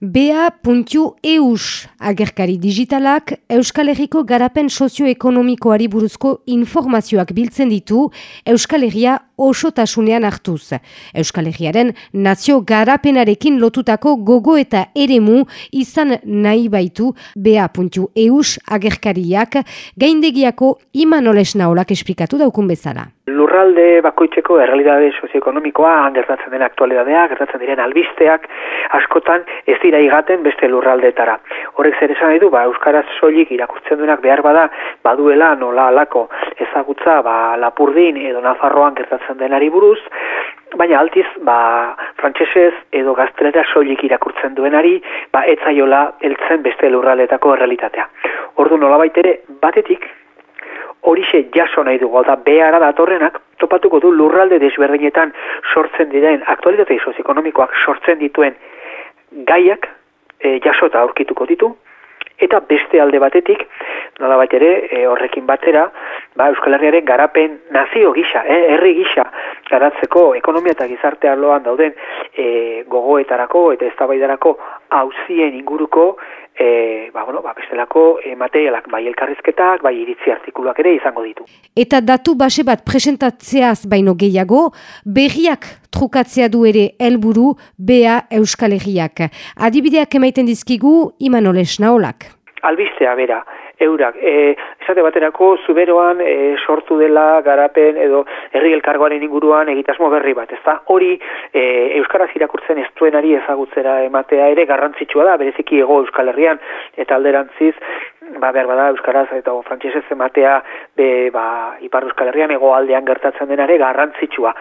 BA.eus agerkari digitalak Euskal Herriko garapen sozioekonomikoari buruzko informazioak biltzen ditu Euskal Herria osotasunean hartuz. Euskal Herriaren nazio garapenarekin lotutako gogo eta eremu izan nahi baitu BA.eus agerkariak gaindegiako imanoles naolak esplikatu daukun bezala lurralde bakoitzeko errealidade sozioekonomikoa gertatzen den aktualidadea, gertatzen diren albisteak askotan ez dira igaten beste lurraldeetara. Horrek zer esan nahi du, ba, Euskaraz soilik irakurtzen duenak behar bada, baduela nola alako ezagutza ba, Lapurdin edo Nafarroan gertatzen denari buruz, baina altiz ba, frantsesez edo gaztelera soilik irakurtzen duenari, ba, etzaiola heltzen beste lurraldeetako errealitatea. Ordu nola baitere, batetik, horixe jaso nahi dugu, eta behara datorrenak, topatuko du lurralde desberdinetan sortzen diren, aktualitate sozioekonomikoak sortzen dituen gaiak e, jaso eta aurkituko ditu, eta beste alde batetik, nola bat ere, e, horrekin batera, ba, Euskal Herriaren garapen nazio gisa, eh, herri gisa, garatzeko ekonomia eta gizarte arloan dauden e, gogoetarako eta eztabaidarako hauzien inguruko e, ba, bueno, ba, bestelako e, materialak, bai elkarrizketak, bai iritzi artikuluak ere izango ditu. Eta datu base bat presentatzeaz baino gehiago, berriak trukatzea du ere helburu bea Euskal Herriak. Adibideak emaiten dizkigu Imanoles Naolak. Albistea bera, eurak. E, esate baterako, zuberoan e, sortu dela garapen edo herri elkargoaren inguruan egitasmo berri bat. Ez hori e, Euskaraz irakurtzen ez duenari ezagutzera ematea ere garrantzitsua da, bereziki ego Euskal Herrian eta alderantziz, ba, behar bada Euskaraz eta frantsesez ematea be, ba, Ipar Euskal Herrian ego aldean gertatzen denare garrantzitsua.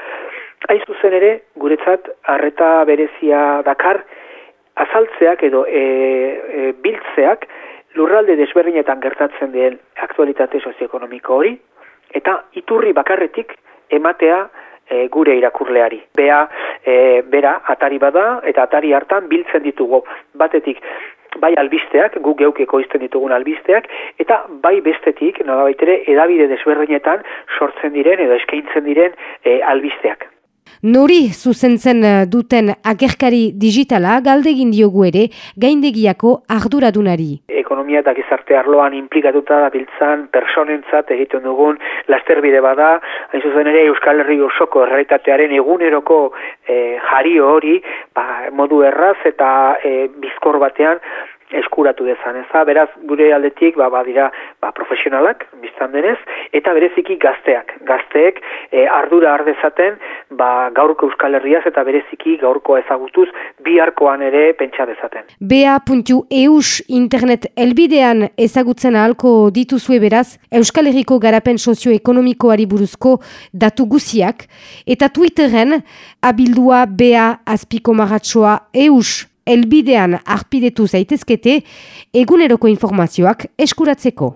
Aiz zuzen ere, guretzat, harreta berezia dakar, azaltzeak edo e, e, biltzeak, lurralde desberdinetan gertatzen den aktualitate sozioekonomiko hori, eta iturri bakarretik ematea e, gure irakurleari. Bea, e, bera, atari bada, eta atari hartan biltzen ditugu batetik bai albisteak, gu geukeko izten ditugun albisteak, eta bai bestetik, nola baitere, edabide desberdinetan sortzen diren edo eskaintzen diren e, albisteak. Nori zuzentzen eh, duten agerkari digitala galdegin diogu ere gaindegiako arduradunari. Ekonomia eta gizarte arloan implikatuta da biltzan personentzat egiten dugun lasterbide bada, hain zuzen ere Euskal Herri osoko errealitatearen eguneroko e, jario hori ba, modu erraz eta e, bizkor batean eskuratu dezan, eza, beraz, gure aldetik, ba, badira, ba, profesionalak, biztan denez, eta bereziki gazteak, gazteek e, ardura ardezaten, ba, gaurko euskal herriaz, eta bereziki gaurko ezagutuz, biharkoan ere pentsa dezaten. Bea.eus internet elbidean ezagutzen ahalko dituzue beraz, Euskal Herriko garapen sozioekonomikoari buruzko datu guziak, eta Twitteren, abildua bea azpiko maratsoa eus elbidean arpidetu zaitezkete eguneroko informazioak eskuratzeko.